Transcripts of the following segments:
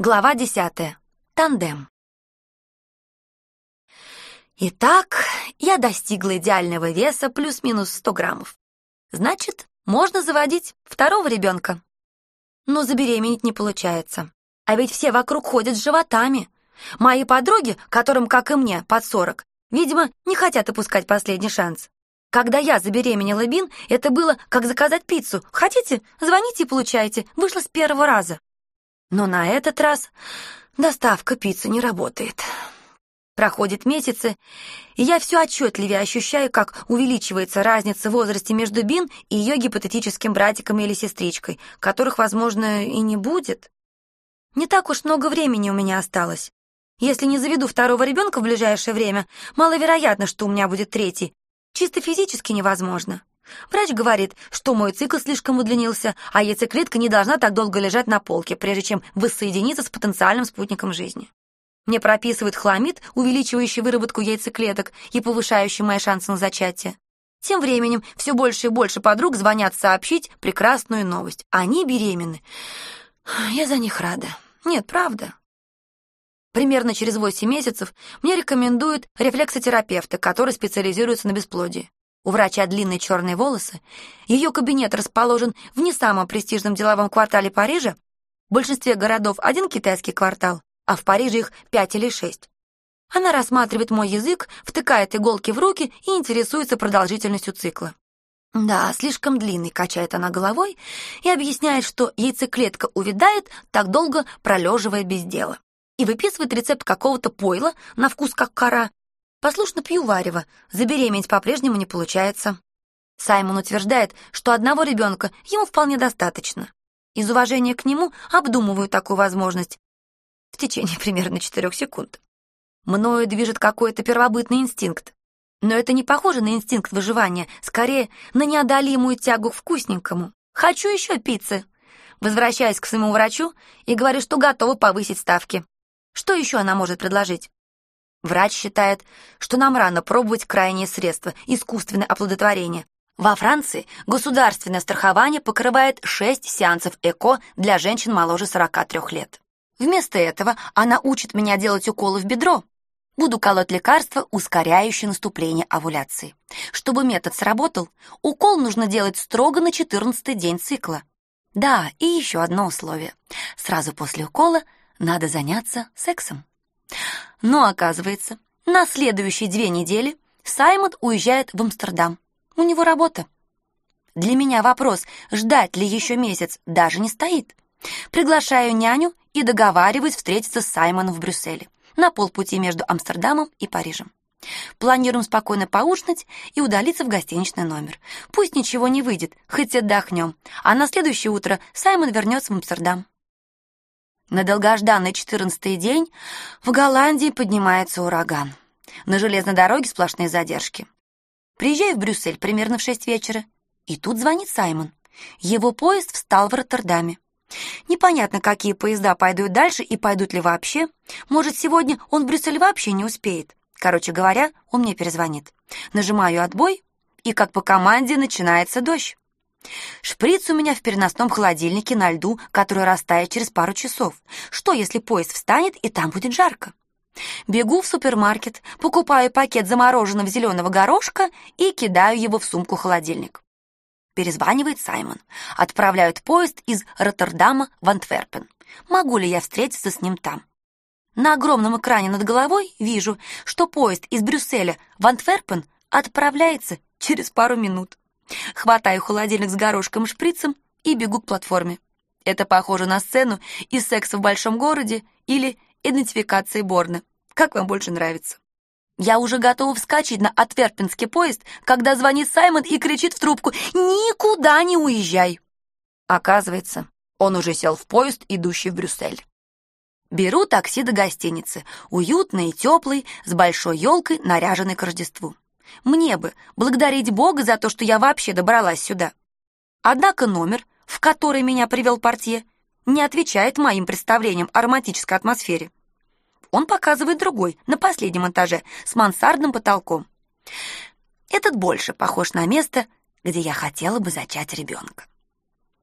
Глава десятая. Тандем. Итак, я достигла идеального веса плюс-минус 100 граммов. Значит, можно заводить второго ребенка. Но забеременеть не получается. А ведь все вокруг ходят с животами. Мои подруги, которым, как и мне, под 40, видимо, не хотят опускать последний шанс. Когда я забеременела Бин, это было как заказать пиццу. Хотите? Звоните и получайте. Вышло с первого раза. Но на этот раз доставка пиццы не работает. Проходят месяцы, и я все отчетливее ощущаю, как увеличивается разница в возрасте между Бин и ее гипотетическим братиком или сестричкой, которых, возможно, и не будет. Не так уж много времени у меня осталось. Если не заведу второго ребенка в ближайшее время, маловероятно, что у меня будет третий. Чисто физически невозможно. Врач говорит, что мой цикл слишком удлинился, а яйцеклетка не должна так долго лежать на полке, прежде чем воссоединиться с потенциальным спутником жизни. Мне прописывают хламид, увеличивающий выработку яйцеклеток и повышающий мои шансы на зачатие. Тем временем все больше и больше подруг звонят сообщить прекрасную новость. Они беременны. Я за них рада. Нет, правда. Примерно через 8 месяцев мне рекомендуют рефлексотерапевта, который специализируется на бесплодии. У врача длинные черные волосы. Ее кабинет расположен в не самом престижном деловом квартале Парижа. В большинстве городов один китайский квартал, а в Париже их пять или шесть. Она рассматривает мой язык, втыкает иголки в руки и интересуется продолжительностью цикла. Да, слишком длинный, качает она головой и объясняет, что яйцеклетка увядает, так долго пролеживая без дела. И выписывает рецепт какого-то пойла на вкус как кора, Послушно пью варево, забеременеть по-прежнему не получается. Саймон утверждает, что одного ребенка ему вполне достаточно. Из уважения к нему обдумываю такую возможность в течение примерно четырех секунд. Мною движет какой-то первобытный инстинкт. Но это не похоже на инстинкт выживания, скорее на неодолимую тягу к вкусненькому. Хочу еще пиццы. Возвращаюсь к своему врачу и говорю, что готова повысить ставки. Что еще она может предложить? Врач считает, что нам рано пробовать крайние средства – искусственное оплодотворение. Во Франции государственное страхование покрывает 6 сеансов ЭКО для женщин моложе 43 лет. Вместо этого она учит меня делать уколы в бедро. Буду колоть лекарства, ускоряющие наступление овуляции. Чтобы метод сработал, укол нужно делать строго на 14 день цикла. Да, и еще одно условие. Сразу после укола надо заняться сексом. Но оказывается, на следующие две недели Саймон уезжает в Амстердам. У него работа. Для меня вопрос, ждать ли еще месяц, даже не стоит. Приглашаю няню и договариваюсь встретиться с Саймоном в Брюсселе, на полпути между Амстердамом и Парижем. Планируем спокойно поужинать и удалиться в гостиничный номер. Пусть ничего не выйдет, хоть отдохнем, а на следующее утро Саймон вернется в Амстердам. На долгожданный четырнадцатый день в Голландии поднимается ураган. На железной дороге сплошные задержки. Приезжаю в Брюссель примерно в шесть вечера, и тут звонит Саймон. Его поезд встал в Роттердаме. Непонятно, какие поезда пойдут дальше и пойдут ли вообще. Может, сегодня он в Брюссель вообще не успеет. Короче говоря, он мне перезвонит. Нажимаю отбой, и как по команде начинается дождь. Шприц у меня в переносном холодильнике на льду, который растает через пару часов. Что, если поезд встанет, и там будет жарко? Бегу в супермаркет, покупаю пакет замороженного зеленого горошка и кидаю его в сумку-холодильник. Перезванивает Саймон. Отправляют поезд из Роттердама в Антверпен. Могу ли я встретиться с ним там? На огромном экране над головой вижу, что поезд из Брюсселя в Антверпен отправляется через пару минут. Хватаю холодильник с горошком и шприцем и бегу к платформе. Это похоже на сцену из «Секса в большом городе» или «Идентификации Борна». Как вам больше нравится? Я уже готова вскочить на отверпинский поезд, когда звонит Саймон и кричит в трубку «Никуда не уезжай!». Оказывается, он уже сел в поезд, идущий в Брюссель. Беру такси до гостиницы, уютный и теплый, с большой елкой, наряженной к Рождеству. Мне бы благодарить Бога за то, что я вообще добралась сюда. Однако номер, в который меня привел портье, не отвечает моим представлениям о романтической атмосфере. Он показывает другой, на последнем этаже, с мансардным потолком. Этот больше похож на место, где я хотела бы зачать ребенка.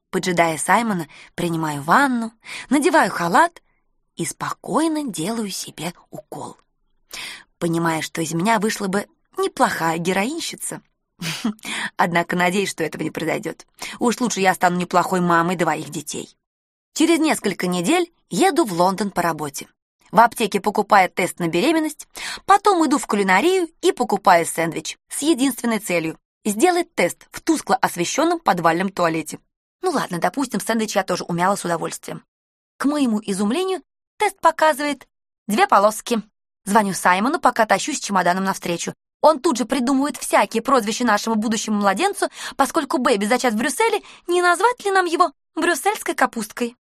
Поджидая Саймона, принимаю ванну, надеваю халат и спокойно делаю себе укол. Понимая, что из меня вышла бы неплохая героинщица. Однако надеюсь, что этого не произойдет. Уж лучше я стану неплохой мамой двоих детей. Через несколько недель еду в Лондон по работе. В аптеке покупаю тест на беременность, потом иду в кулинарию и покупаю сэндвич с единственной целью — сделать тест в тускло освещенном подвальном туалете. Ну ладно, допустим, сэндвич я тоже умяла с удовольствием. К моему изумлению, тест показывает две полоски. Звоню Саймону, пока тащусь с чемоданом навстречу. Он тут же придумывает всякие прозвища нашему будущему младенцу, поскольку Бэби зачат в Брюсселе, не назвать ли нам его брюссельской капусткой?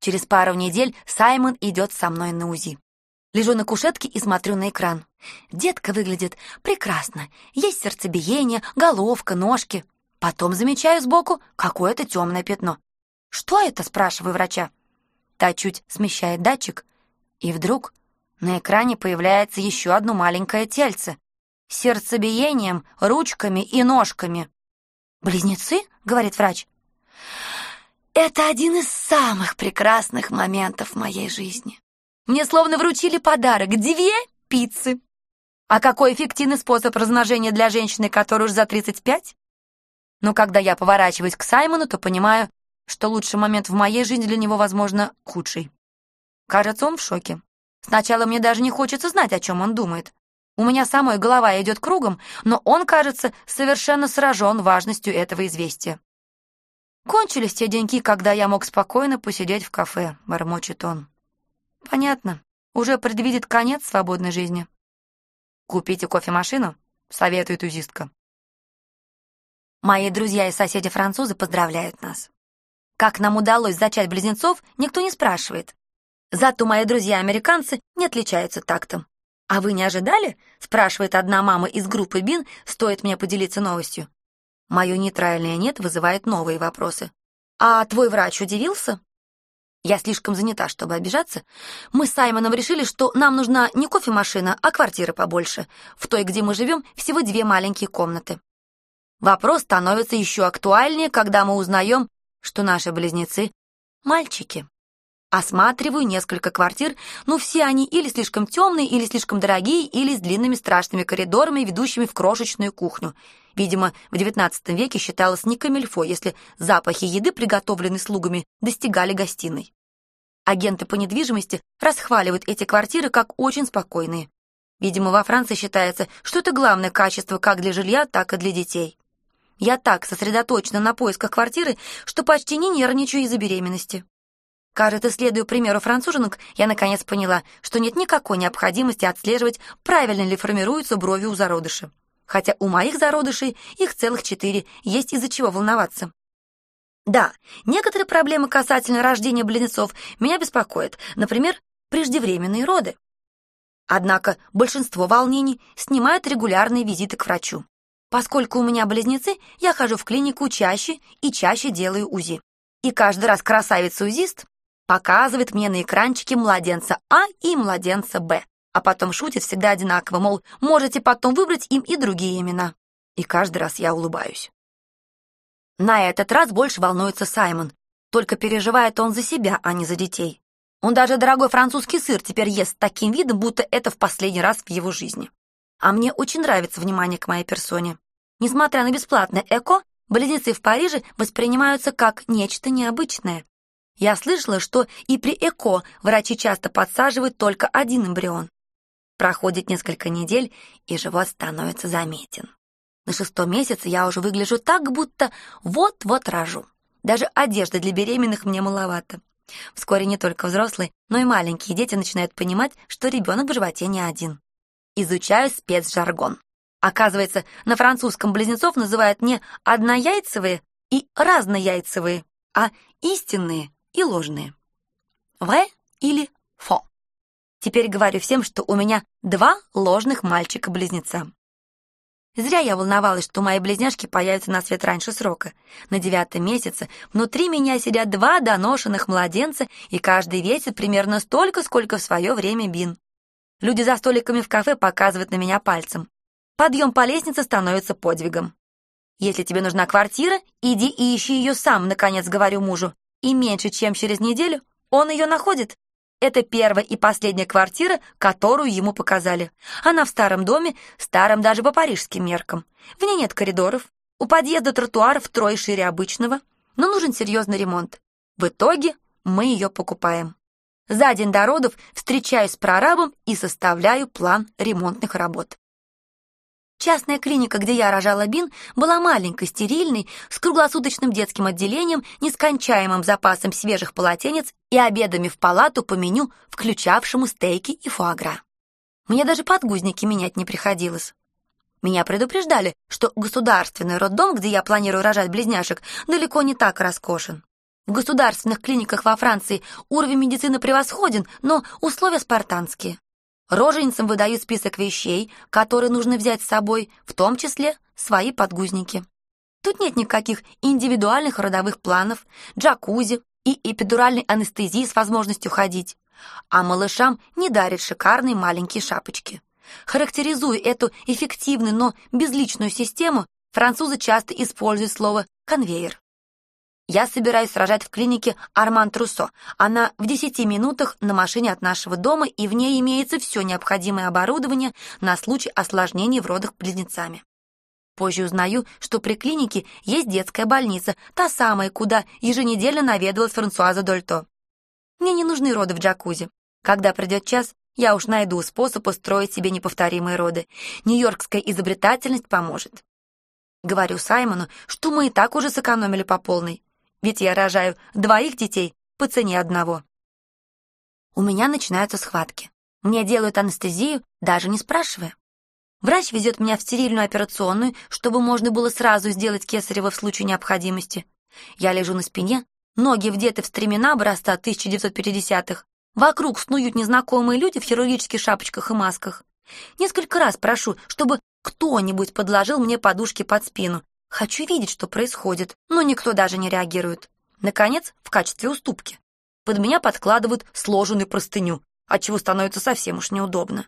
Через пару недель Саймон идет со мной на УЗИ. Лежу на кушетке и смотрю на экран. Детка выглядит прекрасно. Есть сердцебиение, головка, ножки. Потом замечаю сбоку какое-то темное пятно. «Что это?» — спрашиваю врача. Та чуть смещает датчик, и вдруг на экране появляется еще одно маленькое тельце сердцебиением, ручками и ножками. «Близнецы?» — говорит врач. Это один из самых прекрасных моментов в моей жизни. Мне словно вручили подарок — две пиццы. А какой эффективный способ размножения для женщины, которой уж за 35? Но когда я поворачиваюсь к Саймону, то понимаю, что лучший момент в моей жизни для него, возможно, худший. Кажется, он в шоке. Сначала мне даже не хочется знать, о чем он думает. У меня самой голова идет кругом, но он, кажется, совершенно сражен важностью этого известия. Кончились те деньки, когда я мог спокойно посидеть в кафе, бормочет он. Понятно. Уже предвидит конец свободной жизни. Купите кофемашину, советует узистка. Мои друзья и соседи-французы поздравляют нас. Как нам удалось зачать близнецов, никто не спрашивает. Зато мои друзья-американцы не отличаются тактом. «А вы не ожидали?» — спрашивает одна мама из группы БИН, стоит мне поделиться новостью. Мое нейтральное «нет» вызывает новые вопросы. «А твой врач удивился?» Я слишком занята, чтобы обижаться. Мы с Саймоном решили, что нам нужна не кофемашина, а квартира побольше. В той, где мы живем, всего две маленькие комнаты. Вопрос становится еще актуальнее, когда мы узнаем, что наши близнецы — мальчики. Осматриваю несколько квартир, но все они или слишком темные, или слишком дорогие, или с длинными страшными коридорами, ведущими в крошечную кухню. Видимо, в XIX веке считалось не камильфо, если запахи еды, приготовленные слугами, достигали гостиной. Агенты по недвижимости расхваливают эти квартиры как очень спокойные. Видимо, во Франции считается, что это главное качество как для жилья, так и для детей. Я так сосредоточена на поисках квартиры, что почти не нервничаю из-за беременности. Кажется, следуя примеру француженок, я наконец поняла, что нет никакой необходимости отслеживать, правильно ли формируются брови у зародыша. Хотя у моих зародышей их целых четыре, есть из-за чего волноваться. Да, некоторые проблемы касательно рождения близнецов меня беспокоят, например, преждевременные роды. Однако большинство волнений снимают регулярные визиты к врачу. Поскольку у меня близнецы, я хожу в клинику чаще и чаще делаю УЗИ. И каждый раз красавица-узист показывает мне на экранчике младенца А и младенца Б, а потом шутит всегда одинаково, мол, можете потом выбрать им и другие имена. И каждый раз я улыбаюсь. На этот раз больше волнуется Саймон, только переживает он за себя, а не за детей. Он даже дорогой французский сыр теперь ест таким видом, будто это в последний раз в его жизни. А мне очень нравится внимание к моей персоне. Несмотря на бесплатное ЭКО, близнецы в Париже воспринимаются как нечто необычное. Я слышала, что и при ЭКО врачи часто подсаживают только один эмбрион. Проходит несколько недель, и живот становится заметен. На шестом месяце я уже выгляжу так, будто вот-вот рожу. Даже одежды для беременных мне маловато. Вскоре не только взрослые, но и маленькие дети начинают понимать, что ребенок в животе не один. Изучаю спецжаргон. Оказывается, на французском близнецов называют не однояйцевые и разнояйцевые, а истинные и ложные. В или фо. Теперь говорю всем, что у меня два ложных мальчика-близнеца. Зря я волновалась, что мои близняшки появятся на свет раньше срока. На девятом месяце внутри меня сидят два доношенных младенца, и каждый весит примерно столько, сколько в свое время Бин. Люди за столиками в кафе показывают на меня пальцем. Подъем по лестнице становится подвигом. Если тебе нужна квартира, иди и ищи ее сам, наконец говорю мужу и меньше чем через неделю он ее находит. Это первая и последняя квартира, которую ему показали. Она в старом доме, старом даже по парижским меркам. В ней нет коридоров. У подъезда тротуар втрое шире обычного, но нужен серьезный ремонт. В итоге мы ее покупаем. За день до родов встречаюсь с прорабом и составляю план ремонтных работ. Частная клиника, где я рожала Бин, была маленькой, стерильной, с круглосуточным детским отделением, нескончаемым запасом свежих полотенец и обедами в палату по меню, включавшему стейки и фуагра. Мне даже подгузники менять не приходилось. Меня предупреждали, что государственный роддом, где я планирую рожать близняшек, далеко не так роскошен. В государственных клиниках во Франции уровень медицины превосходен, но условия спартанские. Роженицам выдают список вещей, которые нужно взять с собой, в том числе свои подгузники. Тут нет никаких индивидуальных родовых планов, джакузи и эпидуральной анестезии с возможностью ходить. А малышам не дарят шикарные маленькие шапочки. Характеризуя эту эффективную, но безличную систему, французы часто используют слово «конвейер». Я собираюсь рожать в клинике Арман Труссо. Она в 10 минутах на машине от нашего дома, и в ней имеется все необходимое оборудование на случай осложнений в родах близнецами. Позже узнаю, что при клинике есть детская больница, та самая, куда еженедельно наведывалась Франсуаза Дольто. Мне не нужны роды в джакузи. Когда придет час, я уж найду способ устроить себе неповторимые роды. Нью-Йоркская изобретательность поможет. Говорю Саймону, что мы и так уже сэкономили по полной ведь я рожаю двоих детей по цене одного. У меня начинаются схватки. Мне делают анестезию, даже не спрашивая. Врач везет меня в стерильную операционную, чтобы можно было сразу сделать кесарево в случае необходимости. Я лежу на спине, ноги вдеты в стремена образца 1950-х. Вокруг снуют незнакомые люди в хирургических шапочках и масках. Несколько раз прошу, чтобы кто-нибудь подложил мне подушки под спину, Хочу видеть, что происходит, но никто даже не реагирует. Наконец, в качестве уступки. Под меня подкладывают сложенную простыню, отчего становится совсем уж неудобно.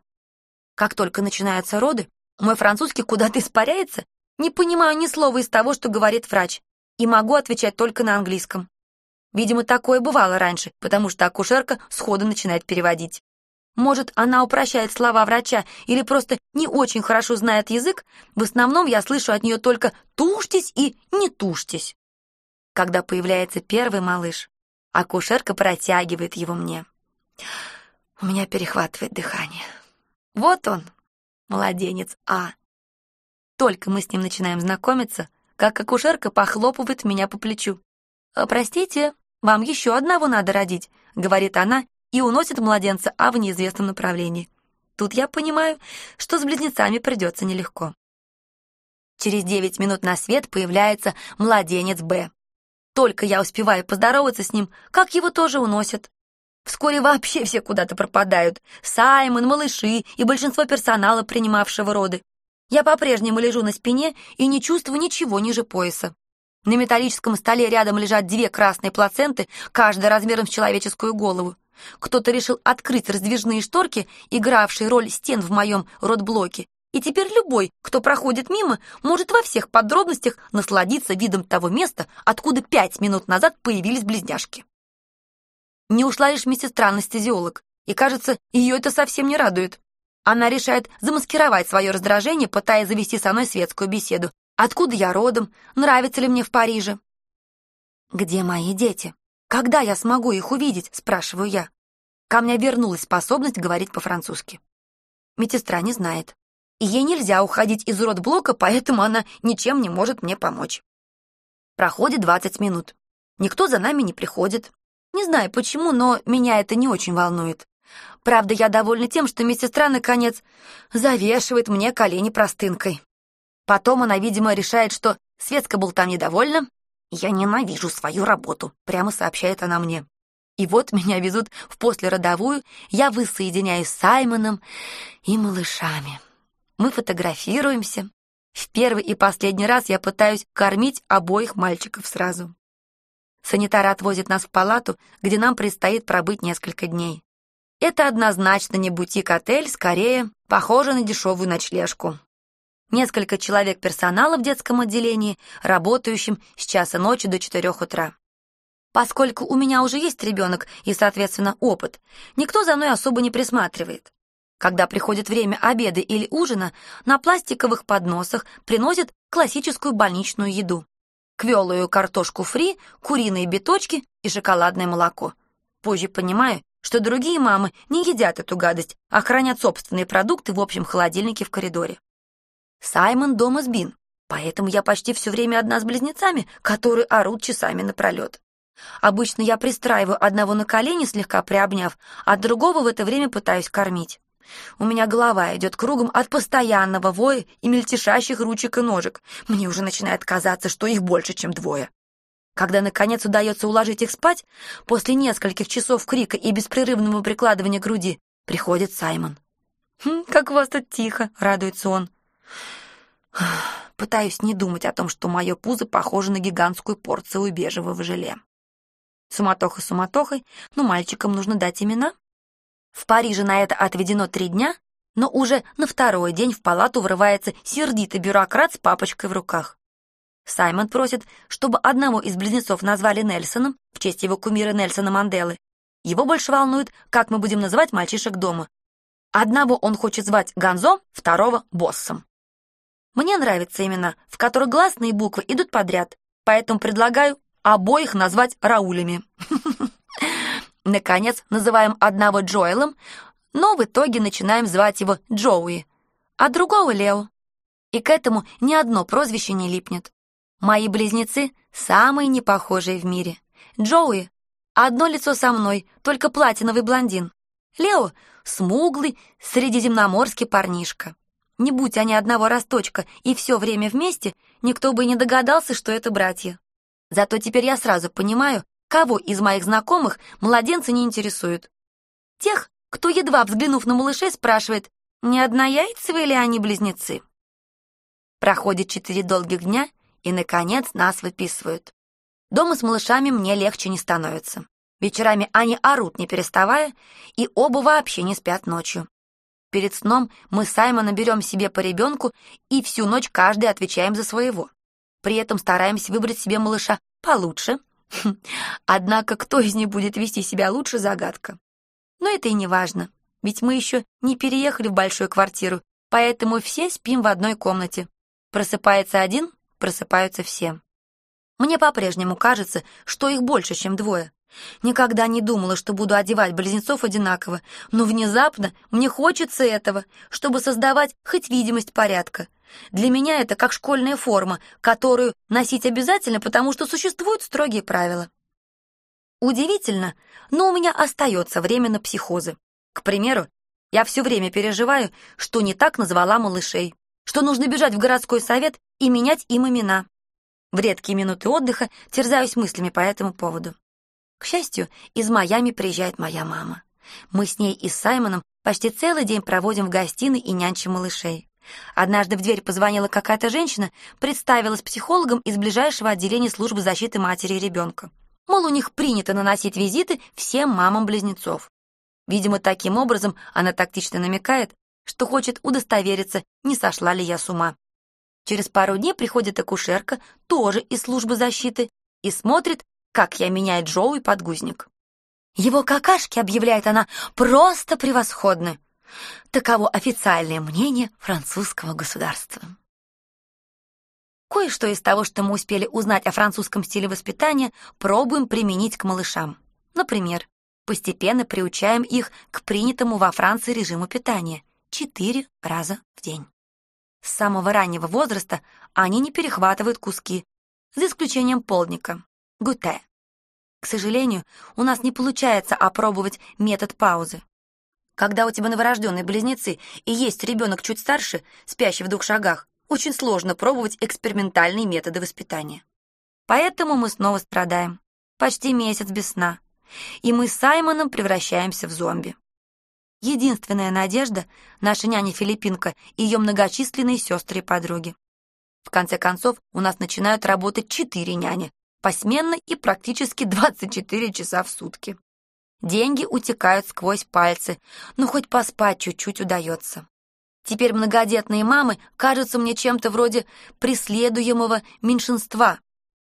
Как только начинаются роды, мой французский куда-то испаряется, не понимаю ни слова из того, что говорит врач, и могу отвечать только на английском. Видимо, такое бывало раньше, потому что акушерка сходу начинает переводить. Может, она упрощает слова врача или просто не очень хорошо знает язык, в основном я слышу от нее только «тушьтесь» и «не тушьтесь». Когда появляется первый малыш, акушерка протягивает его мне. У меня перехватывает дыхание. Вот он, младенец А. Только мы с ним начинаем знакомиться, как акушерка похлопывает меня по плечу. «Простите, вам еще одного надо родить», — говорит она и уносит младенца А в неизвестном направлении. Тут я понимаю, что с близнецами придется нелегко. Через девять минут на свет появляется младенец Б. Только я успеваю поздороваться с ним, как его тоже уносят. Вскоре вообще все куда-то пропадают. Саймон, малыши и большинство персонала, принимавшего роды. Я по-прежнему лежу на спине и не чувствую ничего ниже пояса. На металлическом столе рядом лежат две красные плаценты, каждая размером с человеческую голову. Кто-то решил открыть раздвижные шторки, игравшие роль стен в моем родблоке, и теперь любой, кто проходит мимо, может во всех подробностях насладиться видом того места, откуда пять минут назад появились близняшки. Не ушла лишь медсестра анестезиолог, и, кажется, ее это совсем не радует. Она решает замаскировать свое раздражение, пытаясь завести со мной светскую беседу. Откуда я родом? Нравится ли мне в Париже? Где мои дети? «Когда я смогу их увидеть?» — спрашиваю я. Ко мне вернулась способность говорить по-французски. Медсестра не знает. И ей нельзя уходить из родблока, поэтому она ничем не может мне помочь. Проходит 20 минут. Никто за нами не приходит. Не знаю почему, но меня это не очень волнует. Правда, я довольна тем, что медсестра, наконец, завешивает мне колени простынкой. Потом она, видимо, решает, что Светска был там недовольна, «Я ненавижу свою работу», — прямо сообщает она мне. И вот меня везут в послеродовую, я воссоединяюсь с Саймоном и малышами. Мы фотографируемся. В первый и последний раз я пытаюсь кормить обоих мальчиков сразу. Санитар отвозит нас в палату, где нам предстоит пробыть несколько дней. Это однозначно не бутик-отель, скорее, похоже на дешевую ночлежку несколько человек персонала в детском отделении, работающим с часа ночи до четырех утра. Поскольку у меня уже есть ребенок и, соответственно, опыт, никто за мной особо не присматривает. Когда приходит время обеда или ужина, на пластиковых подносах приносят классическую больничную еду. Квелую картошку фри, куриные биточки и шоколадное молоко. Позже понимаю, что другие мамы не едят эту гадость, а хранят собственные продукты в общем холодильнике в коридоре. Саймон дома сбин, поэтому я почти все время одна с близнецами, которые орут часами напролет. Обычно я пристраиваю одного на колени, слегка приобняв, а другого в это время пытаюсь кормить. У меня голова идет кругом от постоянного воя и мельтешащих ручек и ножек. Мне уже начинает казаться, что их больше, чем двое. Когда, наконец, удается уложить их спать, после нескольких часов крика и беспрерывного прикладывания груди, приходит Саймон. «Хм, «Как у вас тут тихо», — радуется он. Пытаюсь не думать о том, что мое пузо похоже на гигантскую порцию бежевого желе. Суматоха суматохой, но мальчикам нужно дать имена. В Париже на это отведено три дня, но уже на второй день в палату врывается сердитый бюрократ с папочкой в руках. Саймон просит, чтобы одного из близнецов назвали Нельсоном в честь его кумира Нельсона Манделы. Его больше волнует, как мы будем называть мальчишек дома. Одного он хочет звать Гонзо, второго — Боссом. Мне нравятся имена, в которых гласные буквы идут подряд, поэтому предлагаю обоих назвать Раулями. Наконец, называем одного Джоэлом, но в итоге начинаем звать его Джоуи, а другого Лео. И к этому ни одно прозвище не липнет. Мои близнецы самые непохожие в мире. Джоуи — одно лицо со мной, только платиновый блондин. Лео — смуглый, средиземноморский парнишка. Не будь они одного росточка и все время вместе, никто бы и не догадался, что это братья. Зато теперь я сразу понимаю, кого из моих знакомых младенцы не интересуют. Тех, кто, едва взглянув на малышей, спрашивает, не однояйцевые ли они близнецы. Проходит четыре долгих дня, и, наконец, нас выписывают. Дома с малышами мне легче не становится. Вечерами они орут, не переставая, и оба вообще не спят ночью. Перед сном мы с Саймоном берем себе по ребенку и всю ночь каждый отвечаем за своего. При этом стараемся выбрать себе малыша получше, Однако кто из них будет вести себя лучше, загадка. Но это и не важно, ведь мы еще не переехали в большую квартиру, поэтому все спим в одной комнате. Просыпается один, просыпаются все. Мне по-прежнему кажется, что их больше, чем двое. Никогда не думала, что буду одевать близнецов одинаково, но внезапно мне хочется этого, чтобы создавать хоть видимость порядка. Для меня это как школьная форма, которую носить обязательно, потому что существуют строгие правила. Удивительно, но у меня остается время на психозы. К примеру, я все время переживаю, что не так назвала малышей, что нужно бежать в городской совет и менять им имена. В редкие минуты отдыха терзаюсь мыслями по этому поводу. К счастью, из Майами приезжает моя мама. Мы с ней и с Саймоном почти целый день проводим в гостиной и нянчим малышей. Однажды в дверь позвонила какая-то женщина, представилась психологом из ближайшего отделения службы защиты матери и ребенка. Мол, у них принято наносить визиты всем мамам близнецов. Видимо, таким образом она тактично намекает, что хочет удостовериться, не сошла ли я с ума. Через пару дней приходит акушерка, тоже из службы защиты, и смотрит, как я меняю Джоу и подгузник. Его какашки, объявляет она, просто превосходны. Таково официальное мнение французского государства. Кое-что из того, что мы успели узнать о французском стиле воспитания, пробуем применить к малышам. Например, постепенно приучаем их к принятому во Франции режиму питания четыре раза в день. С самого раннего возраста они не перехватывают куски, за исключением полдника, гуте. К сожалению, у нас не получается опробовать метод паузы. Когда у тебя новорожденные близнецы и есть ребенок чуть старше, спящий в двух шагах, очень сложно пробовать экспериментальные методы воспитания. Поэтому мы снова страдаем. Почти месяц без сна. И мы с Саймоном превращаемся в зомби. Единственная надежда — наша няня-филиппинка и ее многочисленные сестры и подруги. В конце концов, у нас начинают работать четыре няни, посменно и практически 24 часа в сутки. Деньги утекают сквозь пальцы, но хоть поспать чуть-чуть удается. Теперь многодетные мамы кажутся мне чем-то вроде преследуемого меньшинства,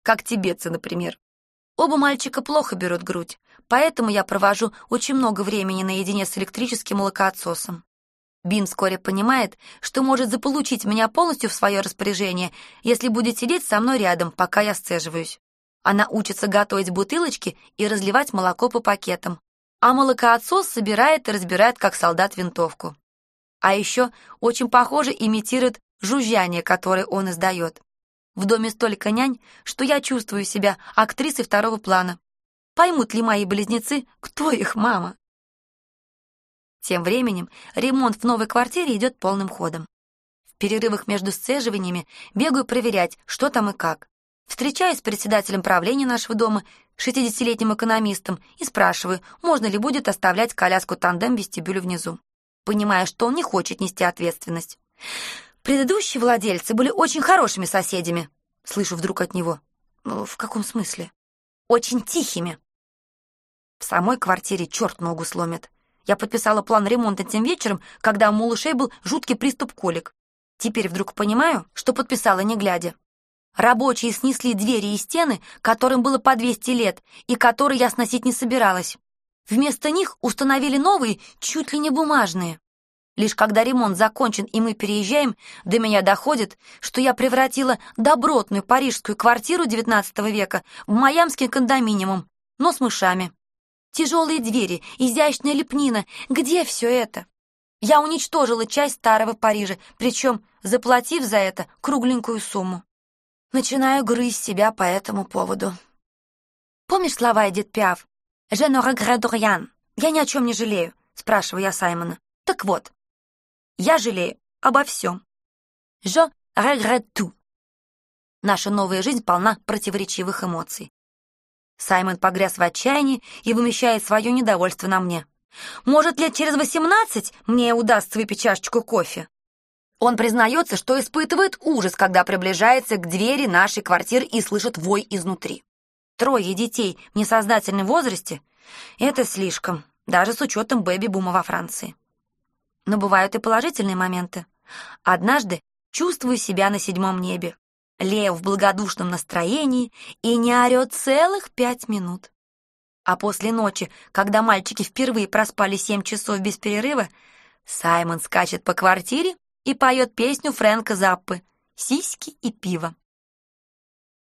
как тибетцы, например. Оба мальчика плохо берут грудь, поэтому я провожу очень много времени наедине с электрическим молокоотсосом. Бин вскоре понимает, что может заполучить меня полностью в свое распоряжение, если будет сидеть со мной рядом, пока я сцеживаюсь. Она учится готовить бутылочки и разливать молоко по пакетам, а молокоотсос собирает и разбирает, как солдат винтовку. А еще очень похоже имитирует жужжание, которое он издает. В доме столько нянь, что я чувствую себя актрисой второго плана. Поймут ли мои близнецы, кто их мама? Тем временем ремонт в новой квартире идет полным ходом. В перерывах между сцеживаниями бегаю проверять, что там и как. Встречаюсь с председателем правления нашего дома, 60-летним экономистом, и спрашиваю, можно ли будет оставлять коляску-тандем в вестибюле внизу. Понимая, что он не хочет нести ответственность. Предыдущие владельцы были очень хорошими соседями. Слышу вдруг от него. Ну, в каком смысле? Очень тихими. В самой квартире черт ногу сломит. Я подписала план ремонта тем вечером, когда у малышей был жуткий приступ колик. Теперь вдруг понимаю, что подписала не глядя. Рабочие снесли двери и стены, которым было по 200 лет, и которые я сносить не собиралась. Вместо них установили новые, чуть ли не бумажные. Лишь когда ремонт закончен и мы переезжаем, до меня доходит, что я превратила добротную парижскую квартиру XIX века в майамский кондоминиум, но с мышами. Тяжелые двери, изящная лепнина. Где все это? Я уничтожила часть старого Парижа, причем заплатив за это кругленькую сумму. Начинаю грызть себя по этому поводу. Помнишь слова Эдит Пиаф? «Je ne regrette rien». «Я ни о чем не жалею», — спрашиваю я Саймона. Так вот, я жалею обо всем. Je regrette tout. Наша новая жизнь полна противоречивых эмоций. Саймон погряз в отчаянии и вымещает свое недовольство на мне. Может, лет через восемнадцать мне удастся выпить чашечку кофе? Он признается, что испытывает ужас, когда приближается к двери нашей квартиры и слышит вой изнутри. Трое детей в несознательном возрасте — это слишком, даже с учетом бэби-бума во Франции. Но бывают и положительные моменты. Однажды чувствую себя на седьмом небе. Лео в благодушном настроении и не орет целых пять минут. А после ночи, когда мальчики впервые проспали семь часов без перерыва, Саймон скачет по квартире и поет песню Фрэнка Заппы «Сиськи и пиво».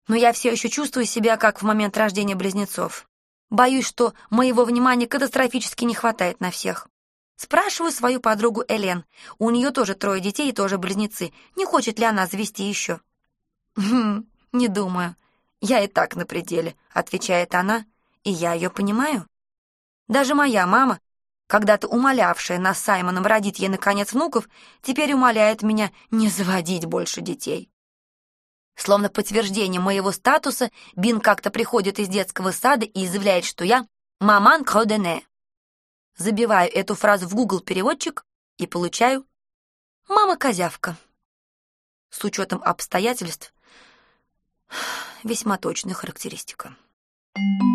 Но я все еще чувствую себя, как в момент рождения близнецов. Боюсь, что моего внимания катастрофически не хватает на всех. Спрашиваю свою подругу Элен. У нее тоже трое детей и тоже близнецы. Не хочет ли она завести еще? «Хм, не думаю. Я и так на пределе», — отвечает она, и я ее понимаю. Даже моя мама, когда-то умолявшая нас Саймоном родить ей, наконец, внуков, теперь умоляет меня не заводить больше детей. Словно подтверждение моего статуса, Бин как-то приходит из детского сада и заявляет, что я «маман кродене», забиваю эту фразу в Google переводчик и получаю «мама-козявка». С учетом обстоятельств весьма точная характеристика. Thank you.